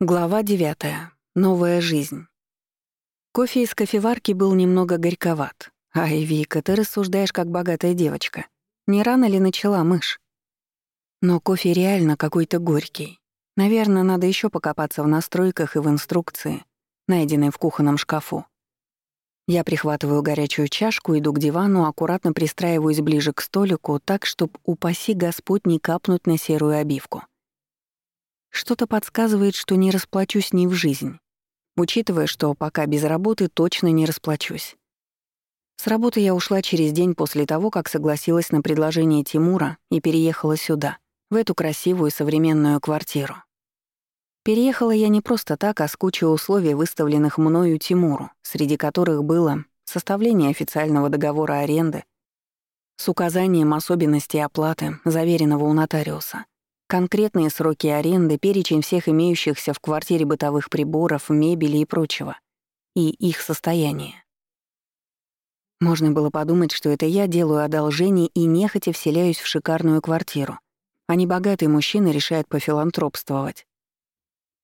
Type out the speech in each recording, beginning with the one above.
Глава 9. Новая жизнь. Кофе из кофеварки был немного горьковат. Ай, Вика, ты рассуждаешь как богатая девочка. Не рано ли начала мышь? Но кофе реально какой-то горький. Наверное, надо еще покопаться в настройках и в инструкции, найденной в кухонном шкафу. Я прихватываю горячую чашку, иду к дивану, аккуратно пристраиваюсь ближе к столику, так, чтобы, упаси Господь, не капнуть на серую обивку — что-то подсказывает, что не расплачусь ни в жизнь, учитывая, что пока без работы точно не расплачусь. С работы я ушла через день после того, как согласилась на предложение Тимура и переехала сюда, в эту красивую современную квартиру. Переехала я не просто так, а с кучей условий, выставленных мною Тимуру, среди которых было составление официального договора аренды с указанием особенностей оплаты, заверенного у нотариуса, Конкретные сроки аренды, перечень всех имеющихся в квартире бытовых приборов, мебели и прочего. И их состояние. Можно было подумать, что это я делаю одолжение и нехотя вселяюсь в шикарную квартиру, а не богатый мужчина решает пофилантропствовать.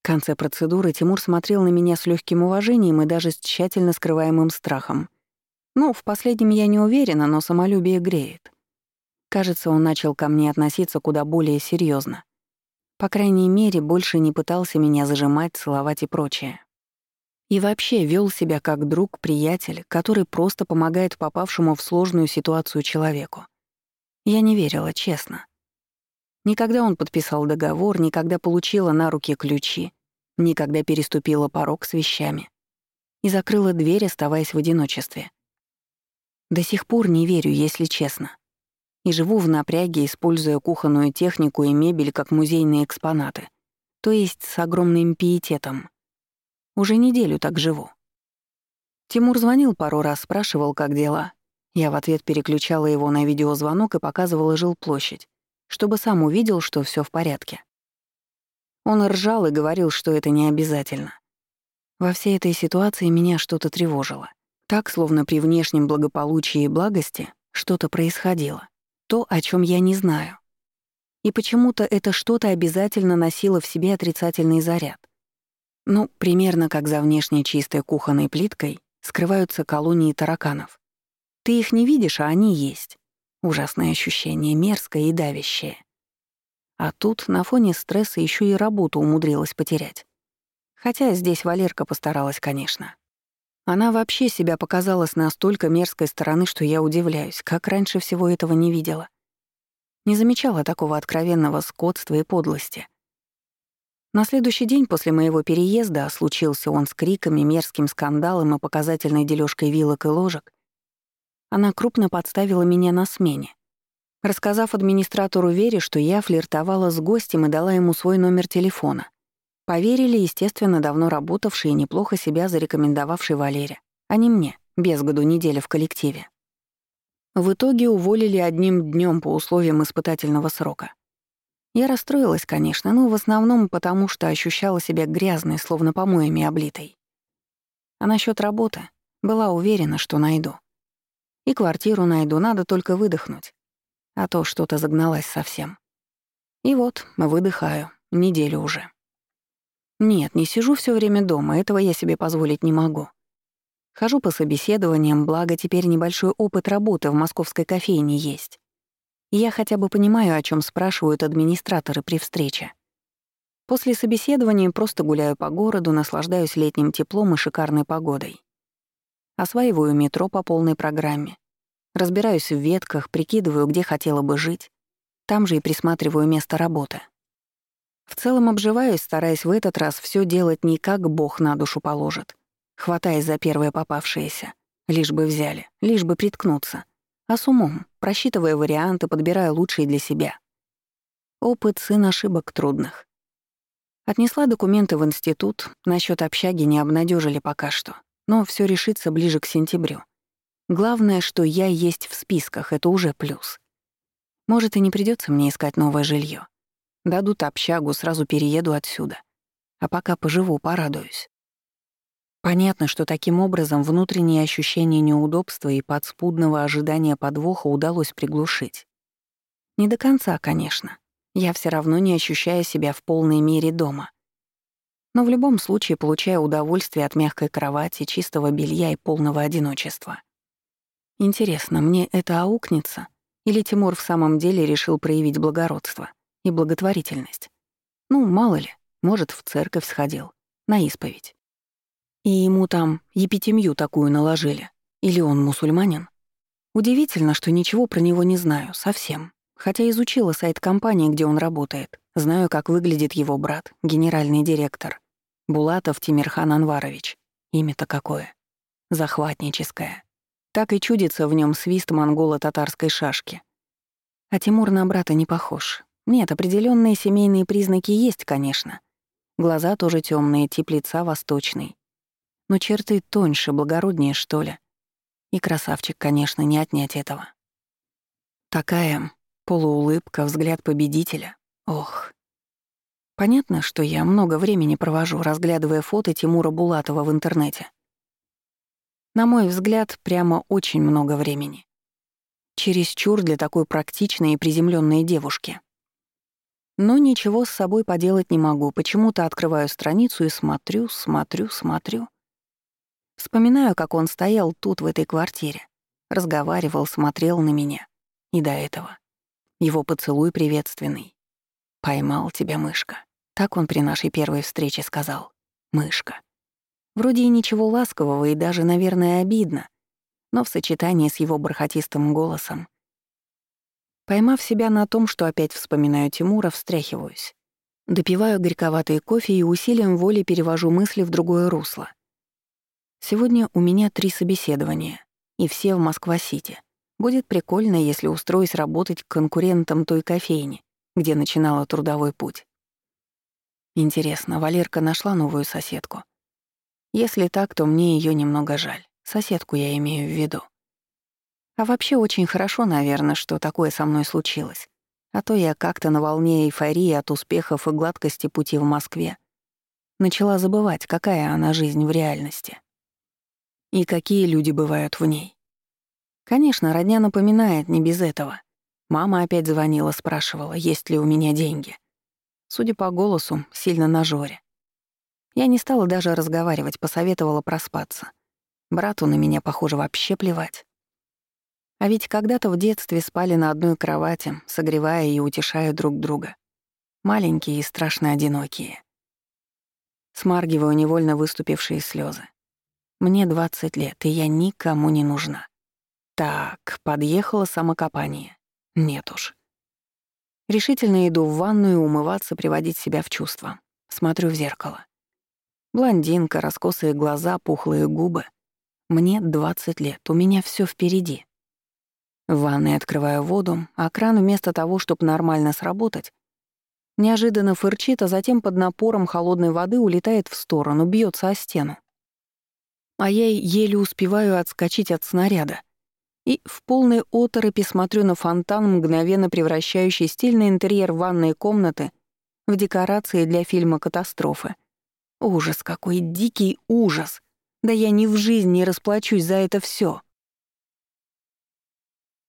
В конце процедуры Тимур смотрел на меня с легким уважением и даже с тщательно скрываемым страхом. Ну, в последнем я не уверена, но самолюбие греет. Кажется, он начал ко мне относиться куда более серьезно. По крайней мере, больше не пытался меня зажимать, целовать и прочее. И вообще вел себя как друг, приятель, который просто помогает попавшему в сложную ситуацию человеку. Я не верила, честно. Никогда он подписал договор, никогда получила на руки ключи, никогда переступила порог с вещами и закрыла дверь, оставаясь в одиночестве. До сих пор не верю, если честно и живу в напряге, используя кухонную технику и мебель как музейные экспонаты, то есть с огромным пиететом. Уже неделю так живу. Тимур звонил пару раз, спрашивал, как дела. Я в ответ переключала его на видеозвонок и показывала жилплощадь, чтобы сам увидел, что все в порядке. Он ржал и говорил, что это не обязательно. Во всей этой ситуации меня что-то тревожило. Так, словно при внешнем благополучии и благости, что-то происходило то, о чем я не знаю. И почему-то это что-то обязательно носило в себе отрицательный заряд. Ну, примерно как за внешней чистой кухонной плиткой скрываются колонии тараканов. Ты их не видишь, а они есть. Ужасное ощущение, мерзкое и давящее. А тут на фоне стресса еще и работу умудрилась потерять. Хотя здесь Валерка постаралась, конечно. Она вообще себя показала с настолько мерзкой стороны, что я удивляюсь, как раньше всего этого не видела. Не замечала такого откровенного скотства и подлости. На следующий день после моего переезда, случился он с криками, мерзким скандалом и показательной дележкой вилок и ложек, она крупно подставила меня на смене, рассказав администратору Вере, что я флиртовала с гостем и дала ему свой номер телефона. Поверили, естественно, давно работавший и неплохо себя зарекомендовавший Валере, а не мне, без году неделя в коллективе. В итоге уволили одним днем по условиям испытательного срока. Я расстроилась, конечно, но в основном потому, что ощущала себя грязной, словно помоями облитой. А насчет работы была уверена, что найду. И квартиру найду, надо только выдохнуть. А то что-то загналась совсем. И вот, выдыхаю, неделю уже. Нет, не сижу все время дома, этого я себе позволить не могу. Хожу по собеседованиям, благо теперь небольшой опыт работы в московской кофейне есть. Я хотя бы понимаю, о чем спрашивают администраторы при встрече. После собеседования просто гуляю по городу, наслаждаюсь летним теплом и шикарной погодой. Осваиваю метро по полной программе. Разбираюсь в ветках, прикидываю, где хотела бы жить. Там же и присматриваю место работы. В целом обживаюсь, стараясь в этот раз все делать не как Бог на душу положит, хватаясь за первое попавшееся, лишь бы взяли, лишь бы приткнуться, а с умом, просчитывая варианты, подбирая лучшие для себя. Опыт сын ошибок трудных. Отнесла документы в институт, насчет общаги не обнадежили пока что, но все решится ближе к сентябрю. Главное, что я есть в списках, это уже плюс. Может, и не придется мне искать новое жилье. Дадут общагу, сразу перееду отсюда. А пока поживу, порадуюсь. Понятно, что таким образом внутреннее ощущение неудобства и подспудного ожидания подвоха удалось приглушить. Не до конца, конечно. Я все равно не ощущаю себя в полной мере дома. Но в любом случае получаю удовольствие от мягкой кровати, чистого белья и полного одиночества. Интересно, мне это аукнется? Или Тимур в самом деле решил проявить благородство и благотворительность? Ну, мало ли, может, в церковь сходил, на исповедь. И ему там епитемью такую наложили. Или он мусульманин? Удивительно, что ничего про него не знаю, совсем. Хотя изучила сайт компании, где он работает. Знаю, как выглядит его брат, генеральный директор. Булатов Тимирхан Анварович. Имя-то какое. Захватническое. Так и чудится в нем свист монголо-татарской шашки. А Тимур на брата не похож. Нет, определенные семейные признаки есть, конечно. Глаза тоже темные, тип лица восточный но черты тоньше, благороднее, что ли. И красавчик, конечно, не отнять этого. Такая полуулыбка, взгляд победителя. Ох. Понятно, что я много времени провожу, разглядывая фото Тимура Булатова в интернете. На мой взгляд, прямо очень много времени. Чересчур для такой практичной и приземленной девушки. Но ничего с собой поделать не могу, почему-то открываю страницу и смотрю, смотрю, смотрю. Вспоминаю, как он стоял тут, в этой квартире. Разговаривал, смотрел на меня. И до этого. Его поцелуй приветственный. «Поймал тебя, мышка». Так он при нашей первой встрече сказал. «Мышка». Вроде и ничего ласкового и даже, наверное, обидно, но в сочетании с его бархатистым голосом. Поймав себя на том, что опять вспоминаю Тимура, встряхиваюсь. Допиваю горьковатый кофе и усилием воли перевожу мысли в другое русло — Сегодня у меня три собеседования, и все в Москва-Сити. Будет прикольно, если устроюсь работать конкурентом той кофейни, где начинала трудовой путь. Интересно, Валерка нашла новую соседку? Если так, то мне ее немного жаль. Соседку я имею в виду. А вообще очень хорошо, наверное, что такое со мной случилось. А то я как-то на волне эйфории от успехов и гладкости пути в Москве начала забывать, какая она жизнь в реальности. И какие люди бывают в ней. Конечно, родня напоминает не без этого. Мама опять звонила, спрашивала, есть ли у меня деньги. Судя по голосу, сильно на жоре. Я не стала даже разговаривать, посоветовала проспаться. Брату на меня, похоже, вообще плевать. А ведь когда-то в детстве спали на одной кровати, согревая и утешая друг друга. Маленькие и страшно одинокие. Смаргиваю невольно выступившие слезы. Мне 20 лет, и я никому не нужна. Так, подъехало самокопание. Нет уж. Решительно иду в ванную умываться, приводить себя в чувство. Смотрю в зеркало. Блондинка, раскосые глаза, пухлые губы. Мне 20 лет, у меня все впереди. В ванной открываю воду, а кран вместо того, чтобы нормально сработать, неожиданно фырчит, а затем под напором холодной воды улетает в сторону, бьется о стену а я еле успеваю отскочить от снаряда. И в полной оторопи смотрю на фонтан, мгновенно превращающий стильный интерьер ванной комнаты в декорации для фильма «Катастрофы». Ужас какой, дикий ужас! Да я ни в жизни не расплачусь за это все.